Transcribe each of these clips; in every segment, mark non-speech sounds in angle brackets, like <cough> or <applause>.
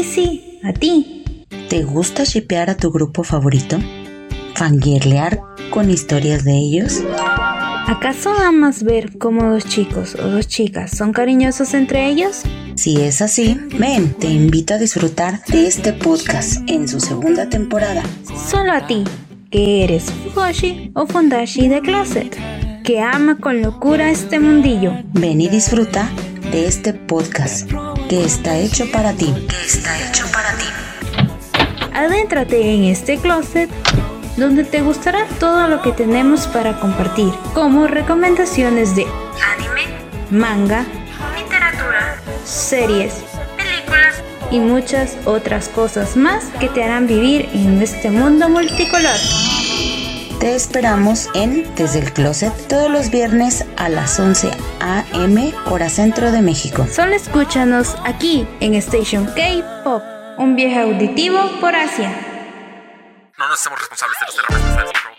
Sí, sí, a ti. ¿Te gusta shipear a tu grupo favorito? ¿Fangirlear con historias de ellos? ¿Acaso amas ver cómo dos chicos o dos chicas son cariñosos entre ellos? Si es así, ven, te invito a disfrutar de este podcast en su segunda temporada. Solo a ti, que eres Fugoshi o Fundashi de Closet, que ama con locura este mundillo. Ven y disfruta de este podcast que está hecho para ti. Que está hecho para ti. Adéntrate en este closet donde te gustará todo lo que tenemos para compartir, como recomendaciones de anime, manga, literatura, series, películas y muchas otras cosas más que te harán vivir en este mundo multicolor. Te esperamos en Desde el Closet todos los viernes a las 11 a.m. hora centro de México. Solo escúchanos aquí en Station K-Pop, un viaje auditivo por Asia. No nos hacemos responsables de los errores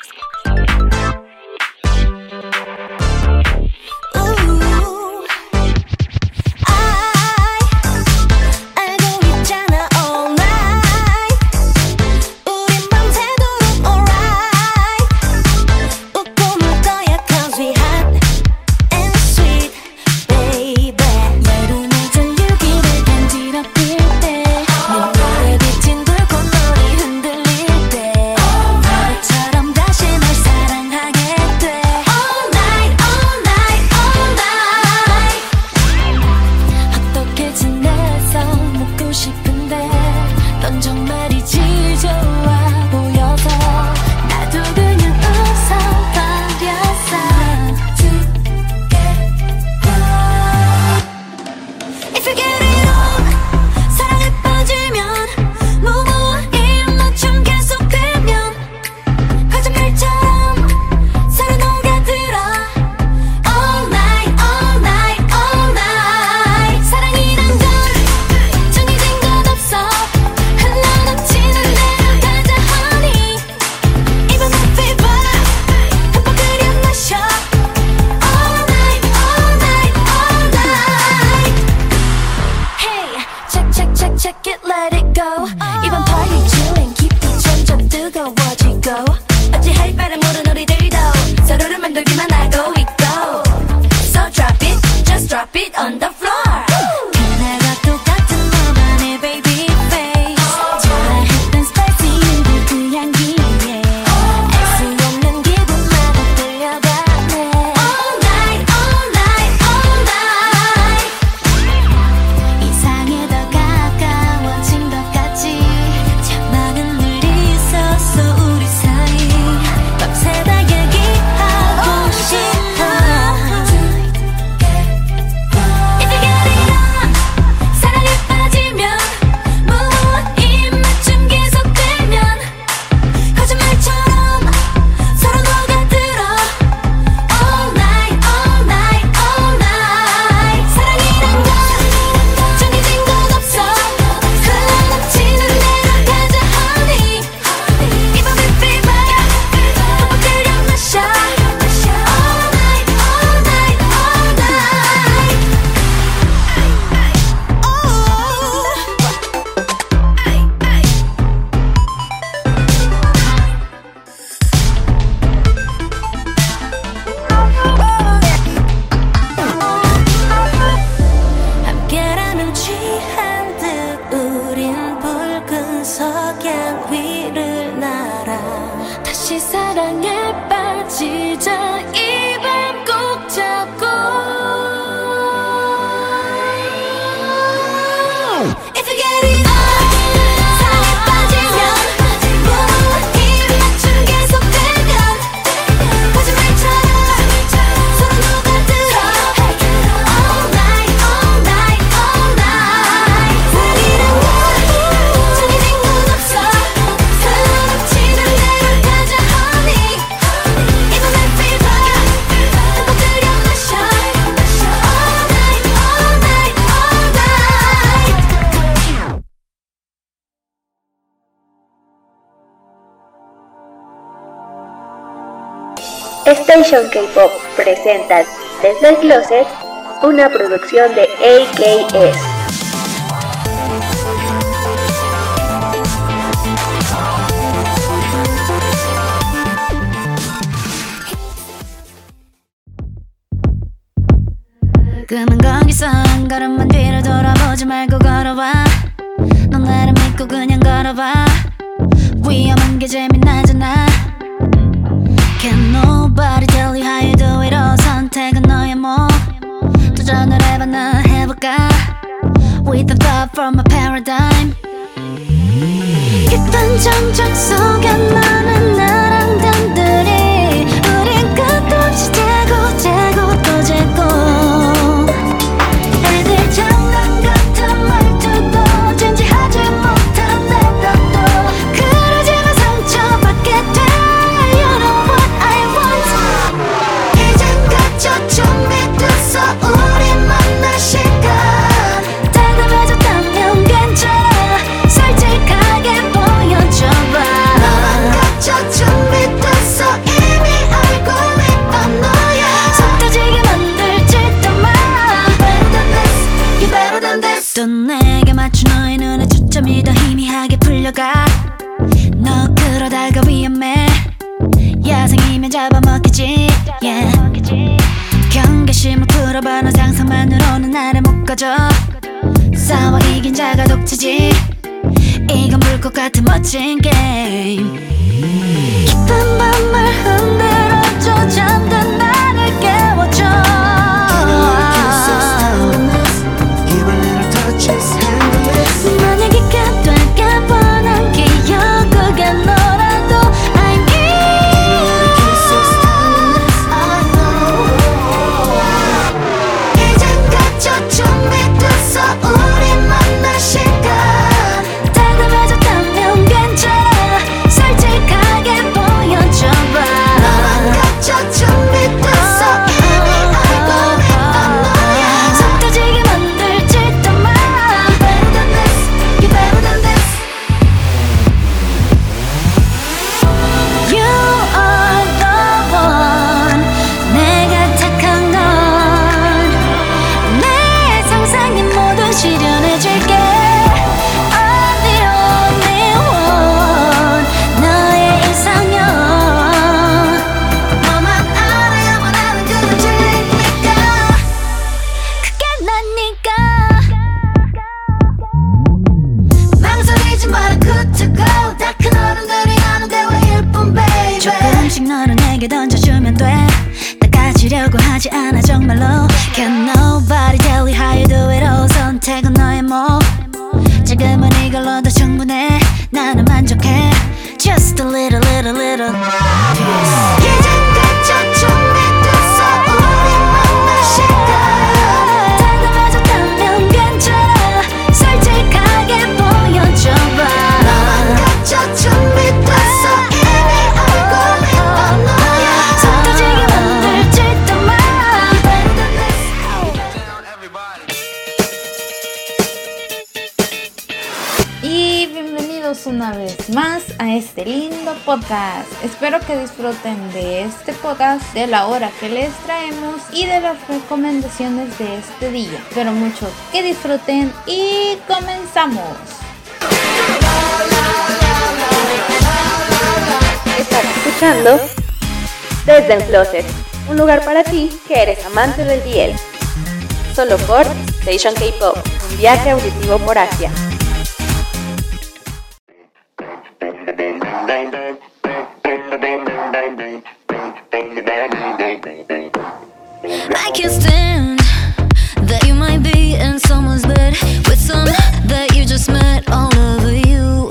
Station K-Pop presenta Desde el Closet, una producción de AKS. saga With a thought from a paradigm. 깊은 정적 속에 나는 나 이긴 자가 독지지. 이건 물것 같은 멋진 게임. 깊은 밤을 흔들어줘 잠든 de la hora que les traemos y de las recomendaciones de este día. Espero mucho que disfruten y comenzamos. Estás escuchando Desde el Closet, un lugar para ti que eres amante del DL. Solo por Station K-Pop, un viaje auditivo por Asia. I can't stand that you might be in someone's bed with some that you just met all over you.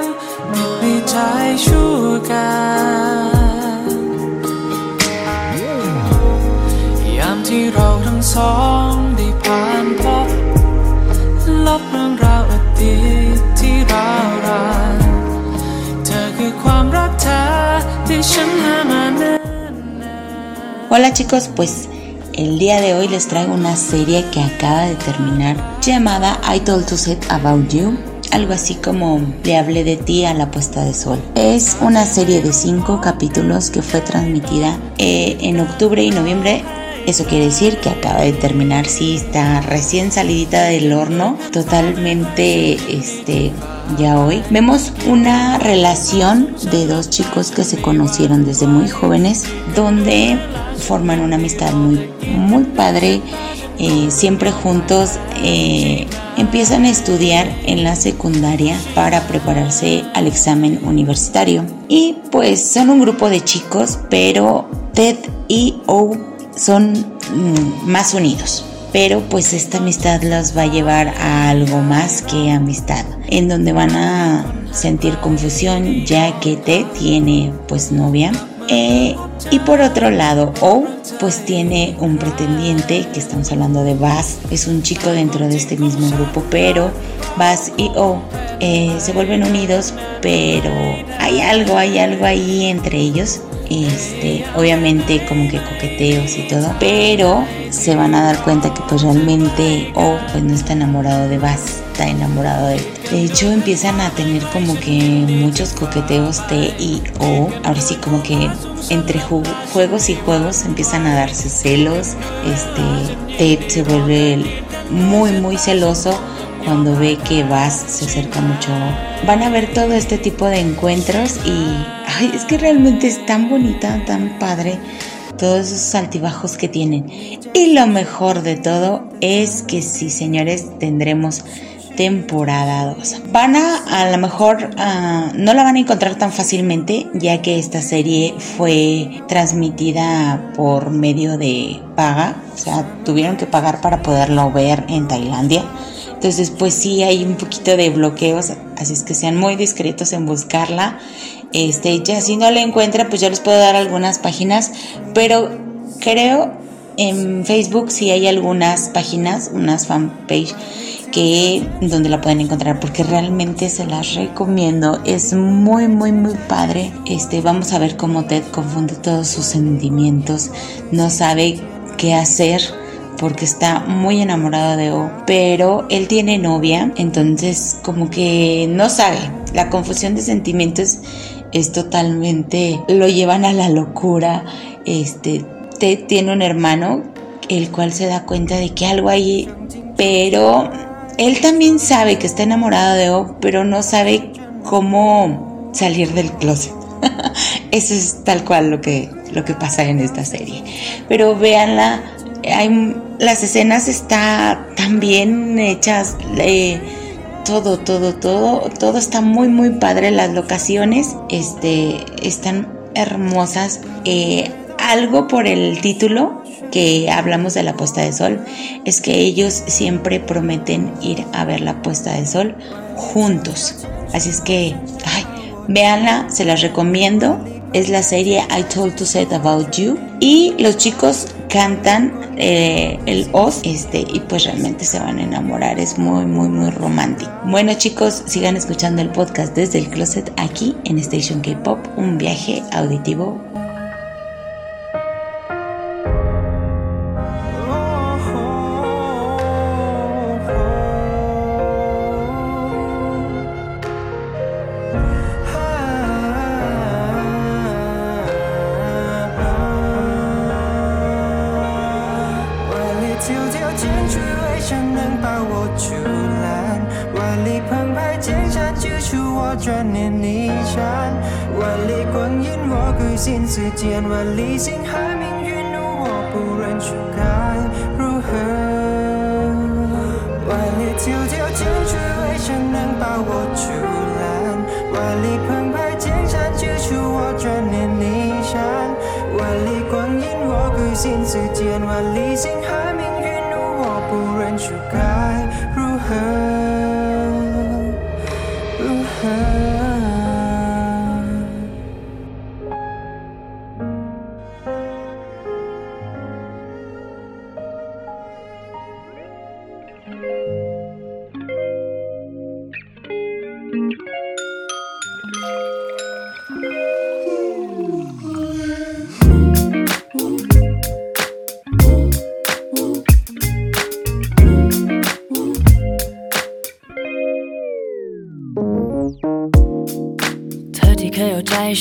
Hola chicos, pues el día de hoy les traigo una serie que acaba de terminar llamada I Told to Set About You algo así como Le hablé de ti a la puesta de sol. Es una serie de cinco capítulos que fue transmitida eh, en octubre y noviembre eso quiere decir que acaba de terminar, sí, está recién salidita del horno, totalmente este, ya hoy. Vemos una relación de dos chicos que se conocieron desde muy jóvenes, donde forman una amistad muy, muy padre, eh, siempre juntos. Eh, empiezan a estudiar en la secundaria para prepararse al examen universitario. Y pues son un grupo de chicos, pero Ted y O son mm, más unidos. Pero pues esta amistad los va a llevar a algo más que amistad, en donde van a sentir confusión ya que Ted tiene pues novia. Eh, y por otro lado, O pues tiene un pretendiente, que estamos hablando de Bass, es un chico dentro de este mismo grupo, pero Bass y O eh, se vuelven unidos, pero hay algo, hay algo ahí entre ellos este, obviamente como que coqueteos y todo, pero se van a dar cuenta que pues realmente O pues no está enamorado de Bass, está enamorado de él. De hecho empiezan a tener como que muchos coqueteos T y O, ahora sí como que entre juegos y juegos empiezan a darse celos, este, Ted se vuelve muy muy celoso cuando ve que Bass se acerca mucho. Van a ver todo este tipo de encuentros y ay, es que realmente es tan bonita, tan padre todos esos altibajos que tienen. Y lo mejor de todo es que sí, señores, tendremos temporada 2. Van a, a lo mejor, ah, no la van a encontrar tan fácilmente, ya que esta serie fue transmitida por medio de paga, o sea, tuvieron que pagar para poderlo ver en Tailandia. Entonces, pues sí hay un poquito de bloqueos, así es que sean muy discretos en buscarla. Este, ya si no la encuentra, pues yo les puedo dar algunas páginas, pero creo en Facebook sí hay algunas páginas, unas fanpage que donde la pueden encontrar porque realmente se las recomiendo es muy muy muy padre este vamos a ver cómo Ted confunde todos sus sentimientos no sabe qué hacer porque está muy enamorado de O, pero él tiene novia, entonces como que no sabe. La confusión de sentimientos es totalmente lo llevan a la locura. Este Ted tiene un hermano el cual se da cuenta de que algo hay, pero él también sabe que está enamorado de O, pero no sabe cómo salir del closet. <laughs> Eso es tal cual lo que, lo que pasa en esta serie. Pero véanla, hay, las escenas están tan bien hechas, todo, todo, todo, todo está muy, muy padre. Las locaciones este, están hermosas. Eh, algo por el título que hablamos de la puesta de sol es que ellos siempre prometen ir a ver la puesta de sol juntos. Así es que, ay, véanla, se las recomiendo es la serie I Told to Say About You y los chicos cantan eh, el Oz este y pues realmente se van a enamorar. Es muy muy muy romántico. Bueno chicos sigan escuchando el podcast desde el closet aquí en Station K-Pop un viaje auditivo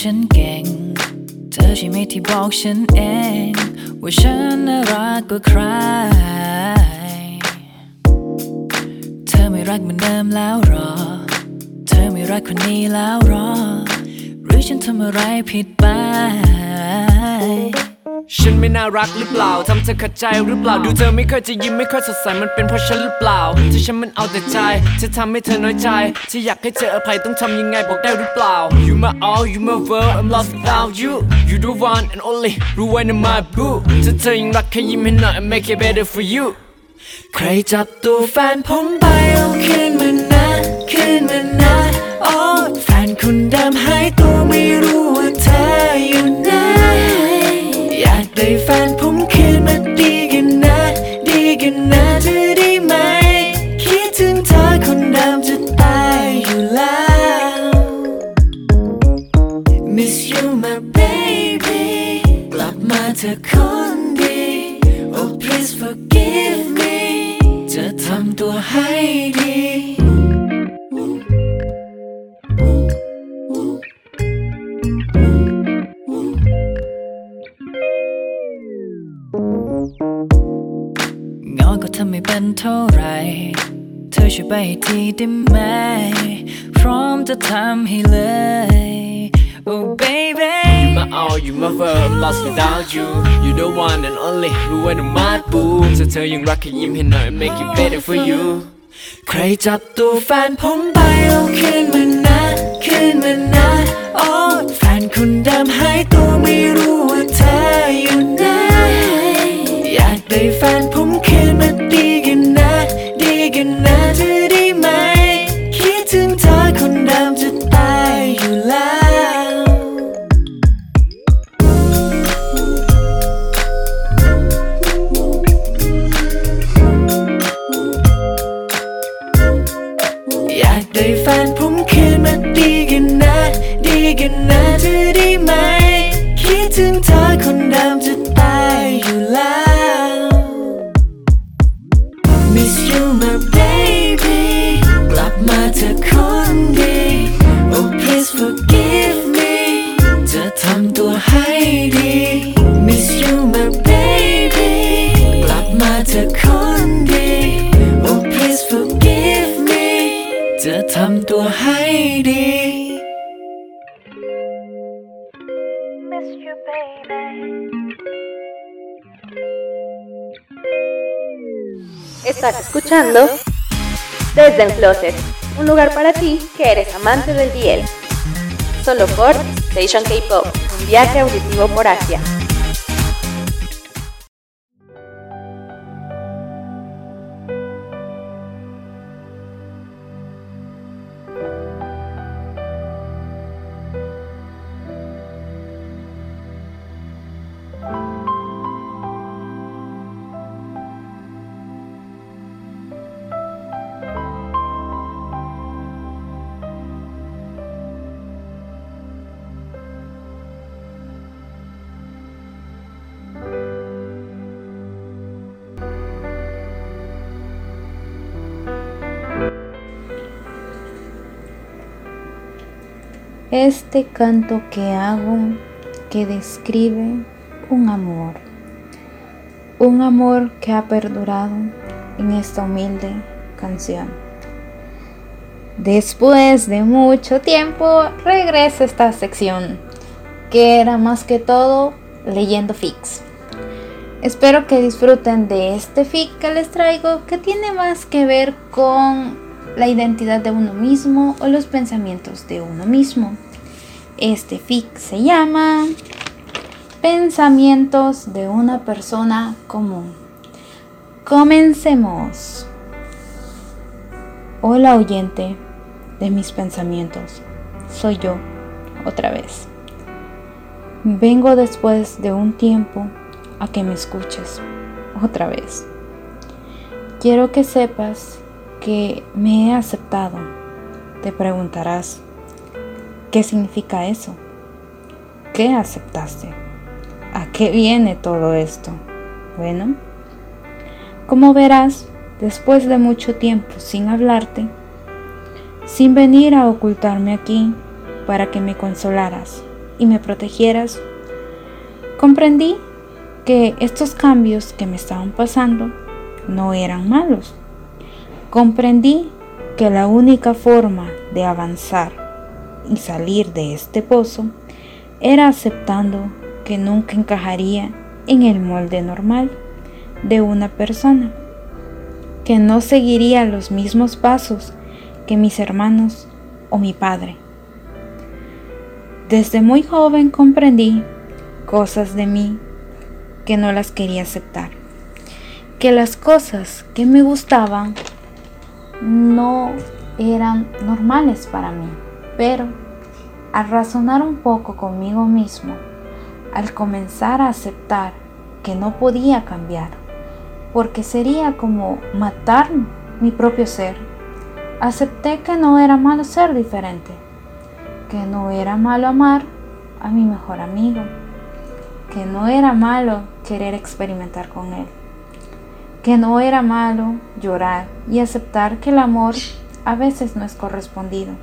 ฉันเก่ง เธอใช่ไหมที่บอกฉันเอง ว่าฉันน่ารักกว่าใคร เธอไม่รักเหมือนเดิมแล้วหรอ เธอไม่รักคนนี้แล้วหรอ หรือฉันทำอะไรผิดไป ฉันไม่น่ารักหรือเปล่าทำเธอขัดใจหรือเปล่า ดูเธอไม่เคยจะยิ้มไม่ค่อยสดใสมันเป็นเพราะฉันหรือเปล่าที่ฉันมันเอาแต่ใจจะทำให้เธอน้อยใจที่อยากให้เธออภัยต้องทำยังไงบอกได้หรือเปล่า You my all you my world I'm lost without you You the one and only รู้ไว้ใน my boo ถ้าเธอยังรักแค่ยิ้มให้หน่อย I make it better for you ใครจับตัวแฟนผมไปเอาคืนมานะคืนมานะโอ้แฟนคนเดิมหายตัวไม่รู้ ได้แฟนผมคืนมาดีกัน เท่าไร เธอช่วยไปให้ทีได้ไหม พร้อมจะทำให้เลย Oh baby You my all you my world I'm lost without you You the one and only รู้ว่าหนูมาดบูถ้าเธอยังรักแค่ยิ้มให้หน่อย Make it better for you ใครจับตัวแฟนผมไปเอาคืนมานะคืนมานะ โอ้แฟนคนเดิมหายตัวไม่รู้ว่าเธออยู่ไหนอยากได้แฟนผม กันนะเธอได้ไหม คิดถึงเธอคนเดิม Estás escuchando Desde el un lugar para ti que eres amante del DL. Solo por Station K-Pop, un viaje auditivo por Asia. Este canto que hago que describe un amor, un amor que ha perdurado en esta humilde canción. Después de mucho tiempo regresa esta sección que era más que todo leyendo fics. Espero que disfruten de este fic que les traigo que tiene más que ver con la identidad de uno mismo o los pensamientos de uno mismo. Este fic se llama Pensamientos de una persona común. Comencemos. Hola oyente de mis pensamientos. Soy yo, otra vez. Vengo después de un tiempo a que me escuches, otra vez. Quiero que sepas que me he aceptado. Te preguntarás, ¿qué significa eso? ¿Qué aceptaste? ¿A qué viene todo esto? Bueno, como verás, después de mucho tiempo sin hablarte, sin venir a ocultarme aquí para que me consolaras y me protegieras, comprendí que estos cambios que me estaban pasando no eran malos. Comprendí que la única forma de avanzar y salir de este pozo era aceptando que nunca encajaría en el molde normal de una persona, que no seguiría los mismos pasos que mis hermanos o mi padre. Desde muy joven comprendí cosas de mí que no las quería aceptar, que las cosas que me gustaban no eran normales para mí, pero al razonar un poco conmigo mismo, al comenzar a aceptar que no podía cambiar, porque sería como matar mi propio ser. Acepté que no era malo ser diferente, que no era malo amar a mi mejor amigo, que no era malo querer experimentar con él, que no era malo llorar y aceptar que el amor a veces no es correspondido,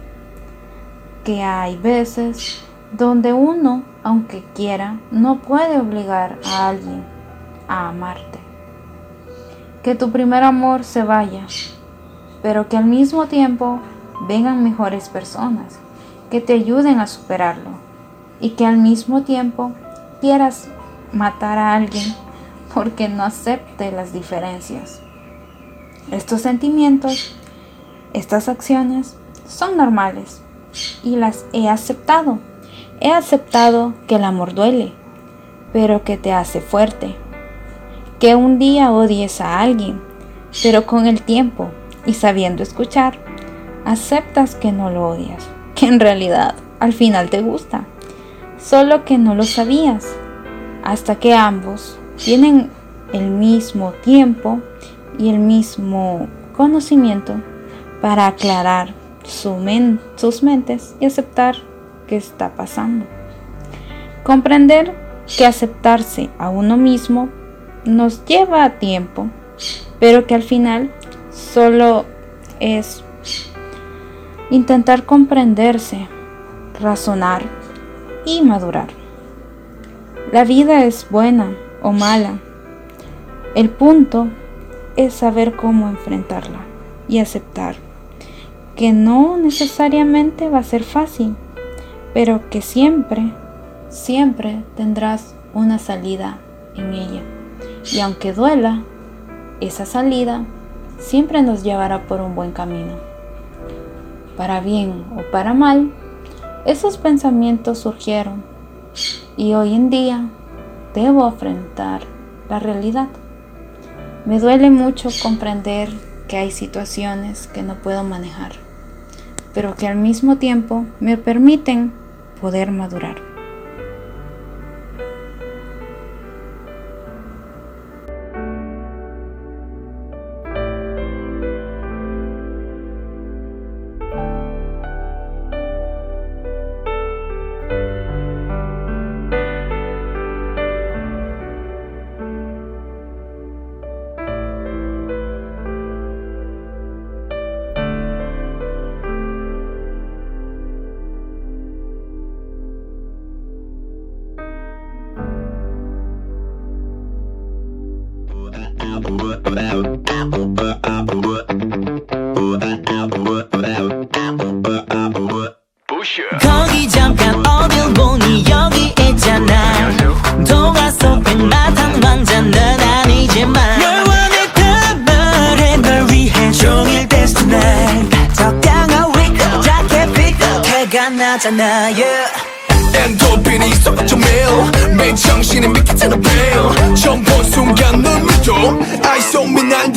que hay veces donde uno, aunque quiera, no puede obligar a alguien a amarte. Que tu primer amor se vaya, pero que al mismo tiempo vengan mejores personas que te ayuden a superarlo y que al mismo tiempo quieras matar a alguien porque no acepte las diferencias. Estos sentimientos, estas acciones son normales y las he aceptado. He aceptado que el amor duele, pero que te hace fuerte que un día odies a alguien, pero con el tiempo y sabiendo escuchar, aceptas que no lo odias, que en realidad al final te gusta, solo que no lo sabías, hasta que ambos tienen el mismo tiempo y el mismo conocimiento para aclarar sus mentes y aceptar qué está pasando. Comprender que aceptarse a uno mismo nos lleva tiempo, pero que al final solo es intentar comprenderse, razonar y madurar. La vida es buena o mala. El punto es saber cómo enfrentarla y aceptar que no necesariamente va a ser fácil, pero que siempre, siempre tendrás una salida en ella. Y aunque duela, esa salida siempre nos llevará por un buen camino. Para bien o para mal, esos pensamientos surgieron y hoy en día debo afrontar la realidad. Me duele mucho comprender que hay situaciones que no puedo manejar, pero que al mismo tiempo me permiten poder madurar. 하잖아 yeah. 엔도핀이 있어봤자 매일 매일 정신이 믿기잖아 매일 처음 본 순간 눈물도 I saw me 난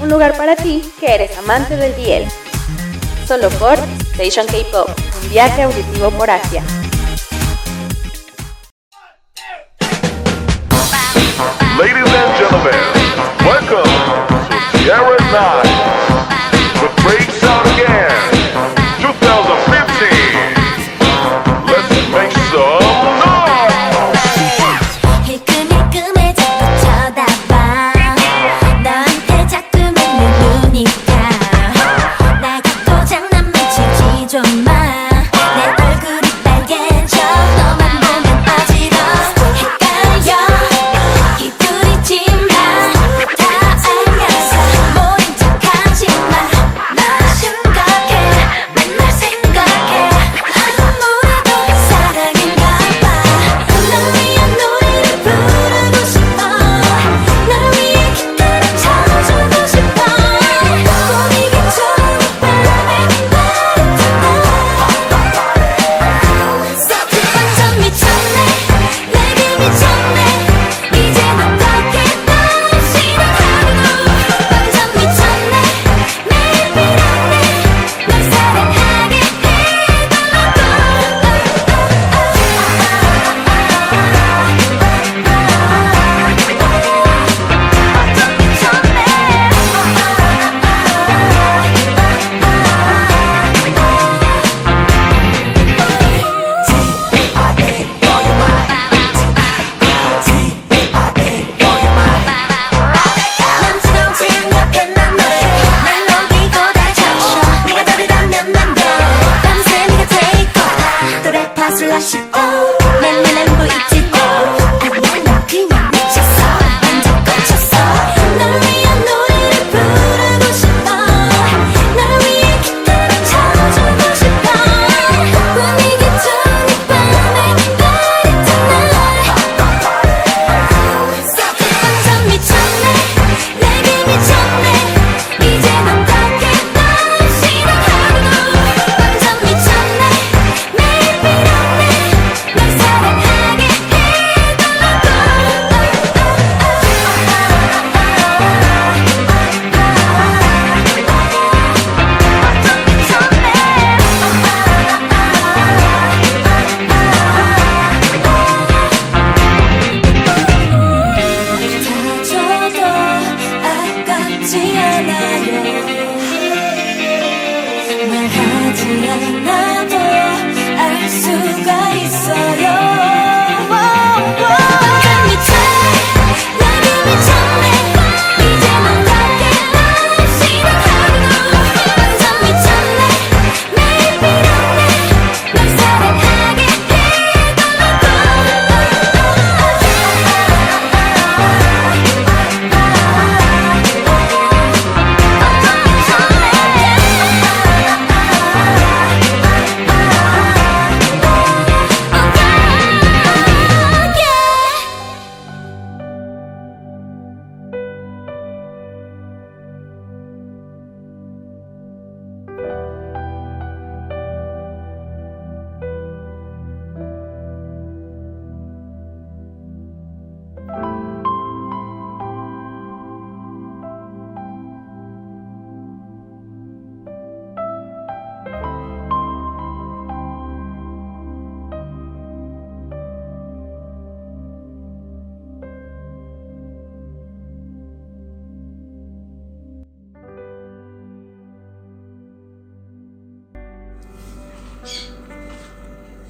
Un lugar para ti que eres amante del DL. Solo por Station K-Pop, un viaje auditivo por Asia. Ladies and gentlemen.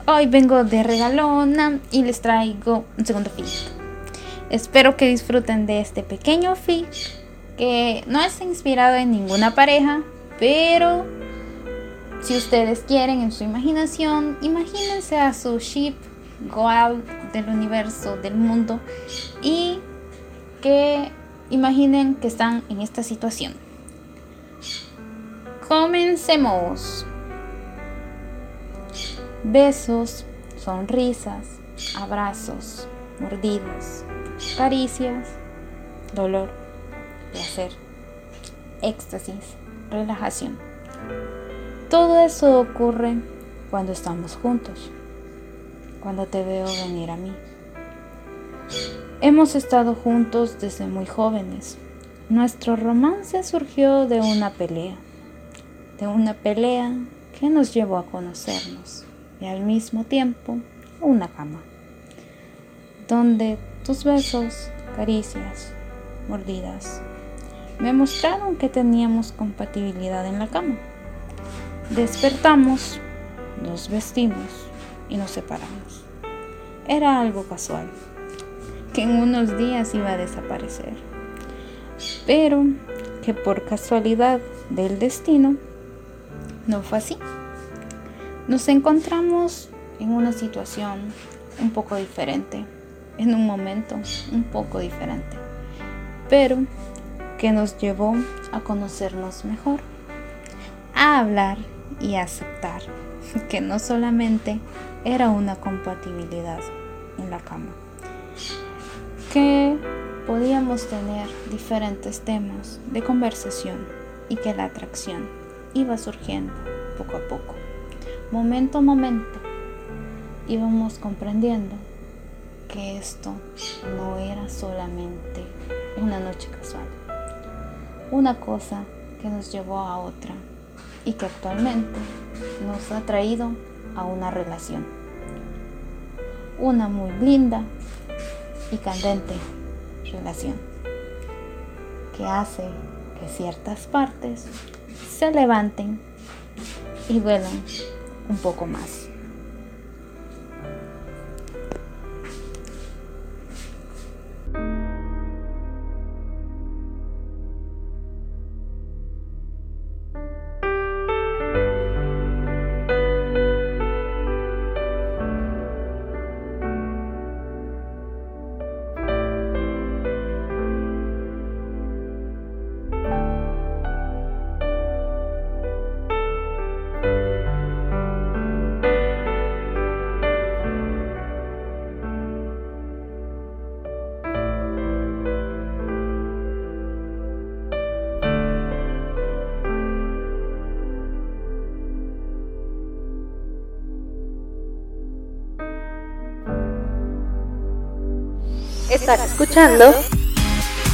Hoy vengo de regalona y les traigo un segundo fic. Espero que disfruten de este pequeño fic que no es inspirado en ninguna pareja, pero si ustedes quieren en su imaginación, imagínense a su ship Goal del universo, del mundo y que imaginen que están en esta situación. Comencemos. Besos, sonrisas, abrazos, mordidas, caricias, dolor, placer, éxtasis, relajación. Todo eso ocurre cuando estamos juntos, cuando te veo venir a mí. Hemos estado juntos desde muy jóvenes. Nuestro romance surgió de una pelea, de una pelea que nos llevó a conocernos y al mismo tiempo una cama, donde tus besos, caricias, mordidas, me mostraron que teníamos compatibilidad en la cama. Despertamos, nos vestimos y nos separamos. Era algo casual, que en unos días iba a desaparecer, pero que por casualidad del destino no fue así. Nos encontramos en una situación un poco diferente, en un momento un poco diferente, pero que nos llevó a conocernos mejor, a hablar y aceptar <laughs> que no solamente era una compatibilidad en la cama, que podíamos tener diferentes temas de conversación y que la atracción iba surgiendo poco a poco, momento a momento, íbamos comprendiendo que esto no era solamente una noche casual, una cosa que nos llevó a otra y que actualmente nos ha traído a una relación. Una muy linda y candente relación que hace que ciertas partes se levanten y duelan un poco más. Estás escuchando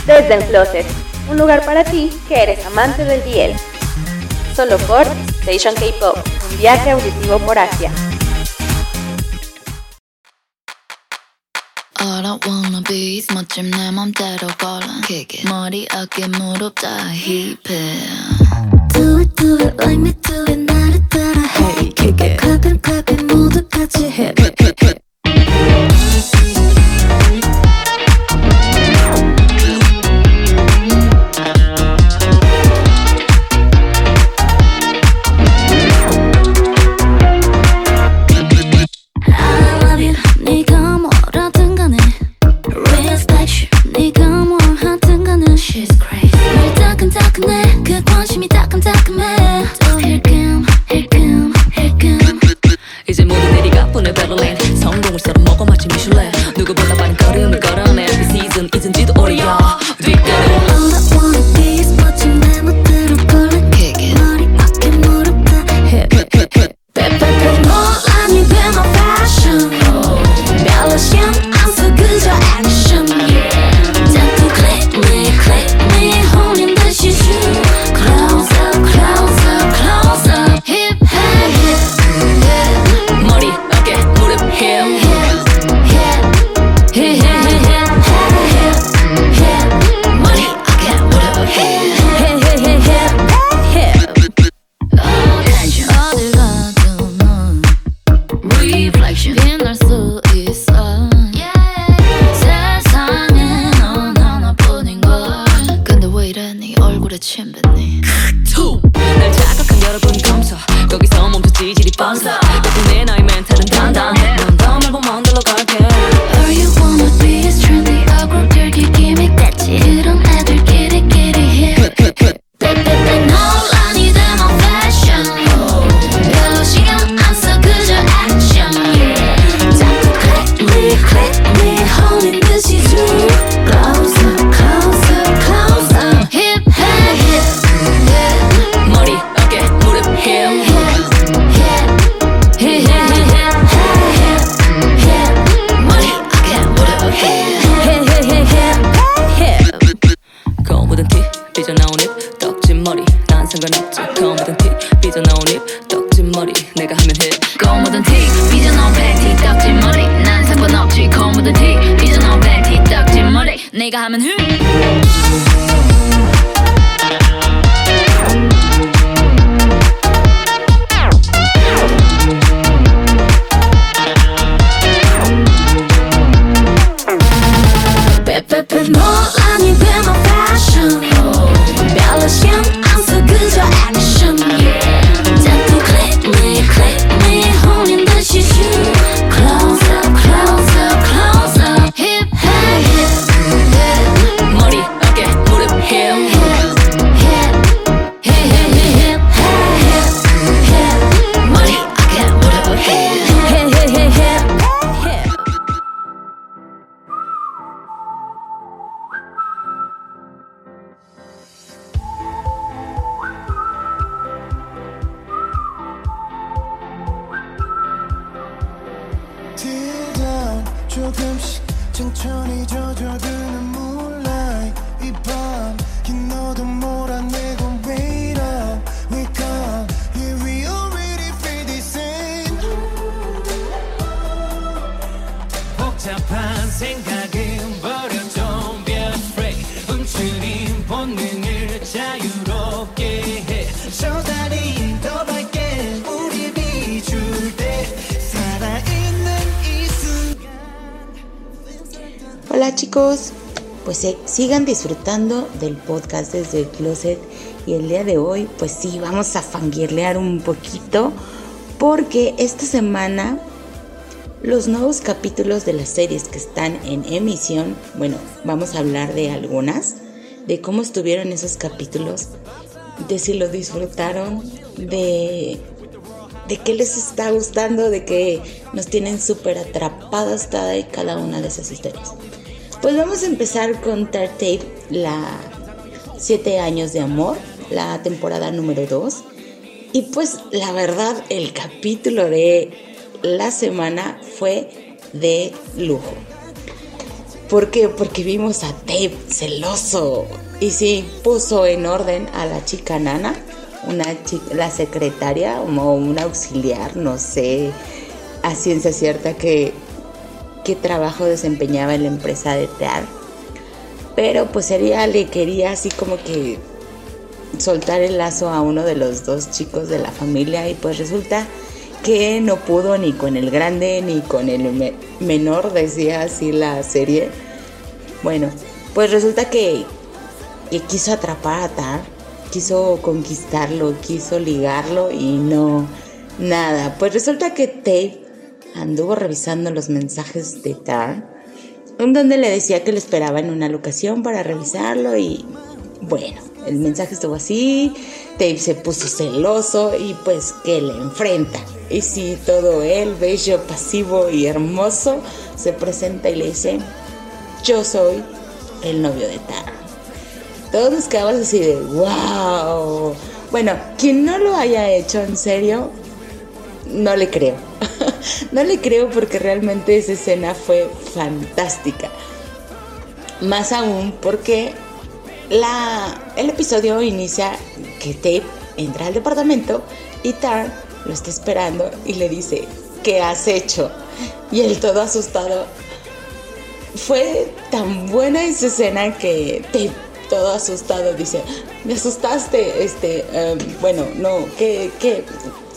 Desde el Closet, un lugar para ti que eres amante del DL. Solo por Station K-Pop, un viaje auditivo por Asia. All I wanna be is 멋짐 내 맘대로 걸어 머리 어깨 무릎 다 힙해 Do it do it like me do it 나를 따라 해 Clap it clap it 모두 같이 해 I 생각은 버려 Don't be afraid 움츠린 본능을 자유롭게 해 저 달이 더 밝게 우리 비출 때 살아있는 이 순간 Hola chicos, pues eh, sigan disfrutando del podcast desde el closet y el día de hoy pues sí, vamos a fangirlear un poquito porque esta semana los nuevos capítulos de las series que están en emisión, bueno, vamos a hablar de algunas, de cómo estuvieron esos capítulos, de si lo disfrutaron, de de qué les está gustando, de que nos tienen súper atrapadas cada y cada una de esas historias. Pues vamos a empezar con Tape, la 7 años de amor, la temporada número 2. Y pues la verdad, el capítulo de la semana fue de lujo. ¿Por qué? Porque vimos a Tape celoso. Y sí, puso en orden a la chica Nana, una chica, la secretaria, como una auxiliar, no sé a ciencia cierta que, qué trabajo desempeñaba en la empresa de TEAR. Pero pues ella le quería así como que soltar el lazo a uno de los dos chicos de la familia y pues resulta que no pudo ni con el grande ni con el me- menor, decía así la serie. Bueno, pues resulta que, que quiso atrapar a Tar, quiso conquistarlo, quiso ligarlo y no, nada. Pues resulta que Tate anduvo revisando los mensajes de Tar, en donde le decía que lo esperaba en una locación para revisarlo y bueno, el mensaje estuvo así, Dave se puso celoso y pues que le enfrenta. Y sí, todo él, bello, pasivo y hermoso, se presenta y le dice, yo soy el novio de Tara. Todos nos quedamos así de, wow. Bueno, quien no lo haya hecho en serio, no le creo. <laughs> no le creo porque realmente esa escena fue fantástica. Más aún porque la, el episodio inicia que Tape entra al departamento y Tar lo está esperando y le dice, ¿qué has hecho? Y él todo asustado. Fue tan buena esa escena que Tape todo asustado dice, me asustaste, este, em, bueno, no, ¿qué, qué,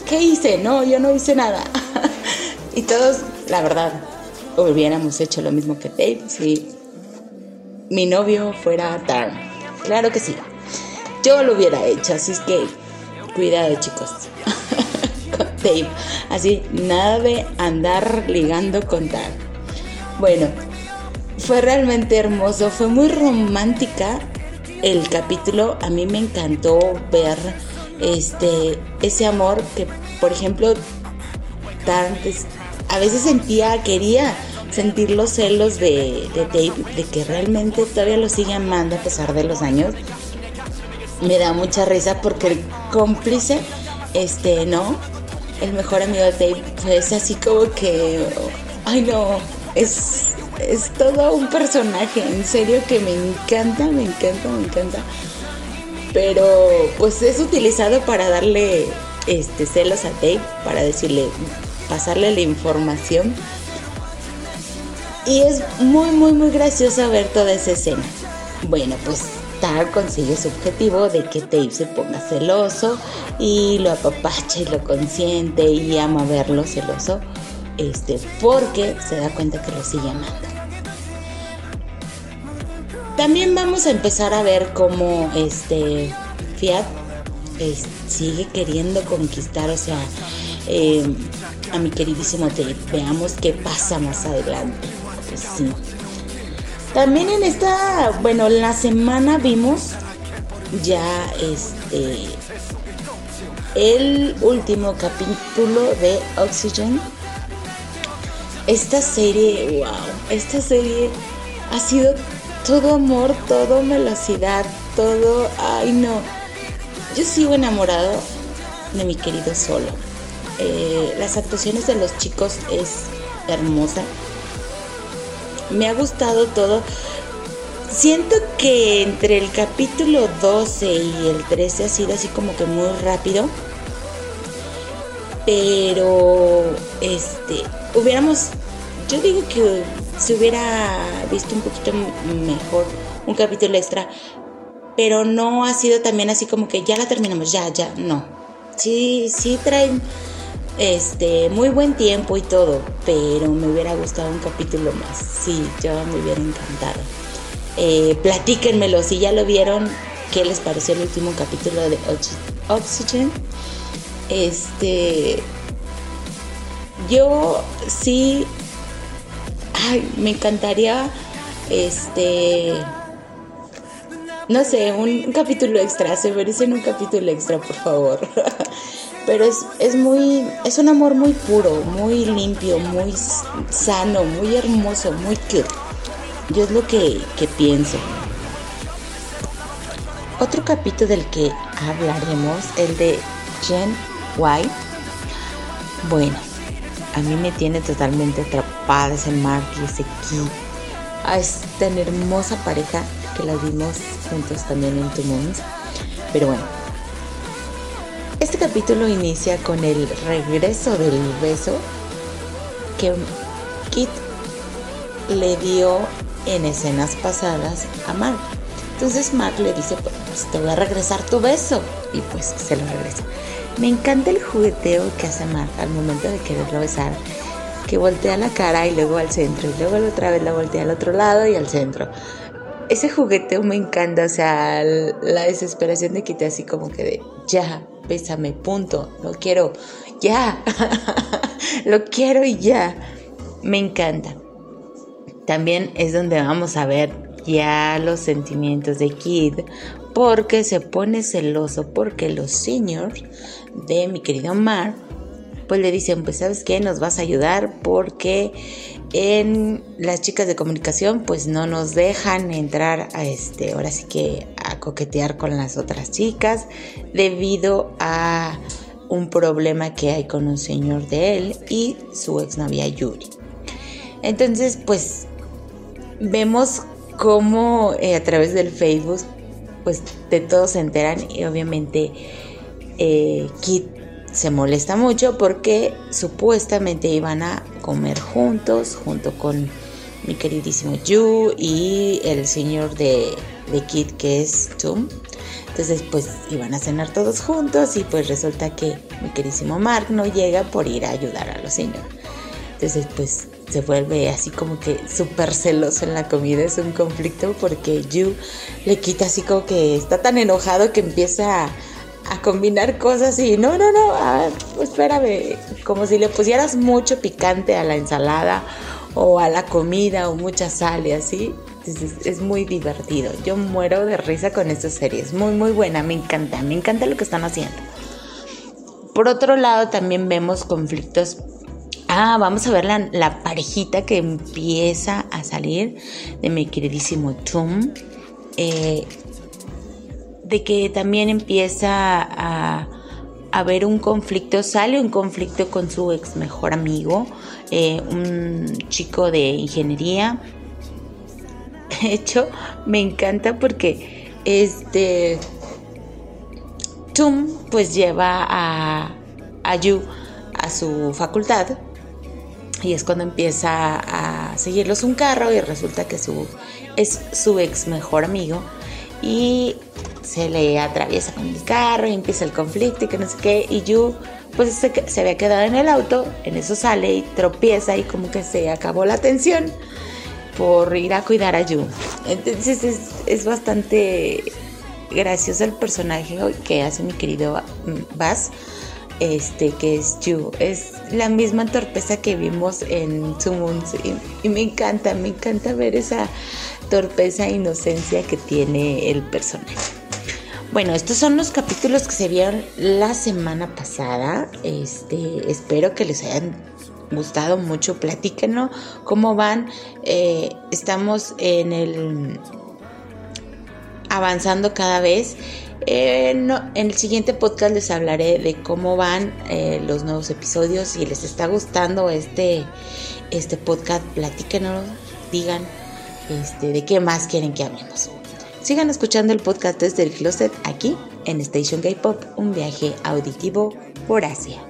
¿qué hice? No, yo no hice nada. <laughs> Y todos, la verdad, hubiéramos hecho lo mismo que Dave si mi novio fuera Darn. Claro que sí. Yo lo hubiera hecho, así es que cuidado chicos. <laughs> con Dave. Así, nada de andar ligando con Darn. Bueno, fue realmente hermoso, fue muy romántica el capítulo. A mí me encantó ver este ese amor que, por ejemplo, a veces sentía, quería sentir los celos de, de Dave, de que realmente todavía lo sigue amando a pesar de los años. Me da mucha risa porque el cómplice, este, ¿no? El mejor amigo de Dave, pues así como que, ay no, es, es todo un personaje, en serio que me encanta, me encanta, me encanta. Pero pues es utilizado para darle este, celos a Dave, para decirle, pasarle la información y es muy, muy, muy gracioso ver toda esa escena. Bueno, pues Tar consigue su objetivo de que Dave se ponga celoso y lo apapacha y lo consiente y ama verlo celoso, este, porque se da cuenta que lo sigue amando. También vamos a empezar a ver cómo este Fiat sigue queriendo conquistar, o sea, eh, a mi queridísimo Dave. Veamos qué pasa más adelante También en esta, bueno, la semana vimos ya este el último capítulo de Oxygen. Esta serie, wow, esta serie ha sido todo amor, todo velocidad, todo, ay no. Yo sigo enamorado de mi querido Solo. Eh, las actuaciones de los chicos es hermosa me ha gustado todo. Siento que entre el capítulo 12 y el 13 ha sido así como que muy rápido. Pero, este, hubiéramos, yo digo que se hubiera visto un poquito mejor un capítulo extra, pero no ha sido también así como que ya la terminamos, ya, ya, no. Sí, sí traen este, muy buen tiempo y todo, pero me hubiera gustado un capítulo más. Sí, yo me hubiera encantado. Eh, platíquenmelo, si ya lo vieron, ¿qué les pareció el último capítulo de Oxygen? Este, yo sí, ay, me encantaría, este, no sé, un, un capítulo extra, se merecen un capítulo extra, por favor. <laughs> pero es, es muy, es un amor muy puro, muy limpio, muy sano, muy hermoso, muy cute. Yo es lo que, que pienso. Otro capítulo del que hablaremos, el de Jen White. Bueno, a mí me tiene totalmente atrapada ese Mark y ese Key. A esta hermosa pareja que la vimos juntos también en Two Moons. Pero bueno, este capítulo inicia con el regreso del beso que Kit le dio en escenas pasadas a Mark. Entonces Mark le dice, pues te voy a regresar tu beso. Y pues se lo regresa. Me encanta el jugueteo que hace Mark al momento de quererlo besar. Que voltea la cara y luego al centro. Y luego otra vez la voltea al otro lado y al centro. Ese jugueteo me encanta. O sea, la desesperación de Kit así como que de ya, bésame, punto. Lo quiero ya. <laughs> Lo quiero y ya. Me encanta. También es donde vamos a ver ya los sentimientos de Kid porque se pone celoso porque los seniors de mi querido Mar pues le dicen pues sabes qué nos vas a ayudar porque en las chicas de comunicación pues no nos dejan entrar a este ahora sí que coquetear con las otras chicas debido a un problema que hay con un señor de él y su exnovia Yuri. Entonces, pues vemos cómo eh, a través del Facebook, pues de todos se enteran y obviamente eh, Kit se molesta mucho porque supuestamente iban a comer juntos, junto con mi queridísimo Yu y el señor de de Kid que es Tom. Entonces pues iban a cenar todos juntos y pues resulta que mi querísimo Mark no llega por ir a ayudar a los señores. Entonces pues se vuelve así como que súper celoso en la comida, es un conflicto porque Yu le quita así como que está tan enojado que empieza a, combinar cosas y no, no, no, a espérame, como si le pusieras mucho picante a la ensalada o a la comida o mucha sal y así. Es muy divertido. Yo muero de risa con esta serie. Es muy, muy buena. Me encanta. Me encanta lo que están haciendo. Por otro lado, también vemos conflictos. Ah, vamos a ver la, parejita que empieza a salir de mi queridísimo Tom. Eh, de que también empieza a haber un conflicto, sale un conflicto con su ex mejor amigo, eh, un chico de ingeniería. De hecho, me encanta porque este Tum pues lleva a, a Yu a su facultad y es cuando empieza a seguirlos un carro y resulta que su, es su ex mejor amigo y se le atraviesa con el carro y empieza el conflicto y que no sé qué y Yu pues se, se había quedado en el auto, en eso sale y tropieza y como que se acabó la tensión por ir a cuidar a Yu. Entonces es, es bastante gracioso el personaje que hace mi querido Bass, este, que es Yu. Es la misma torpeza que vimos en Two Moons y, me encanta, me encanta ver esa torpeza e inocencia que tiene el personaje. Bueno, estos son los capítulos que se vieron la semana pasada. Este, espero que les hayan gustado mucho. Platíquenos cómo van. Eh, estamos en el avanzando cada vez. Eh, en el siguiente podcast les hablaré de cómo van eh, los nuevos episodios. Si les está gustando este, este podcast, platíquenos, digan este, de qué más quieren que hablemos. Sigan escuchando el podcast desde el closet aquí en Station Gay Pop, un viaje auditivo por Asia.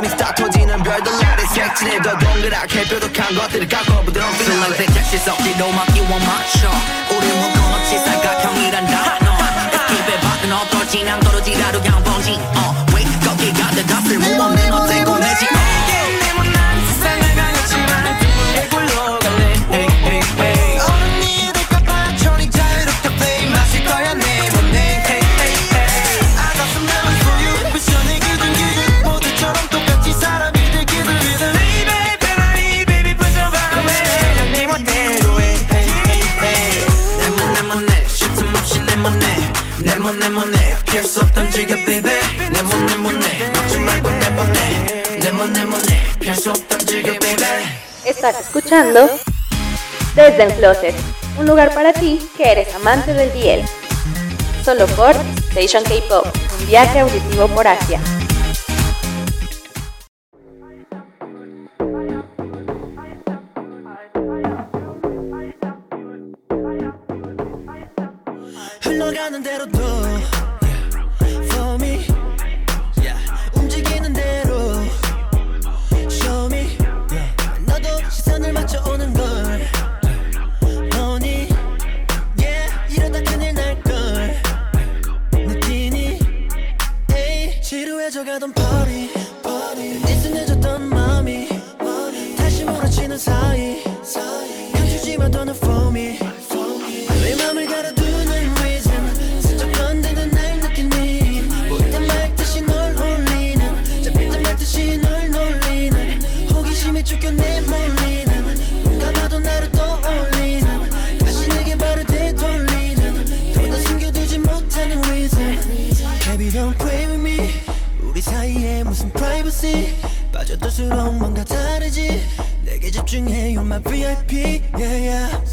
우린 스타 터지는 별들 나를 색칠해 더 동그랗게 뾰족한 것들을 깎고 부드러운 feeling like that 객실 섞기 너만 끼워 맞춰 Estás escuchando Desde el Closet, un lugar para ti que eres amante del DL. Solo por Station K-Pop, un viaje auditivo por Asia. 가던 밤 자연스러운 뭔가 다르지 내게 집중해 You're my VIP yeah, yeah.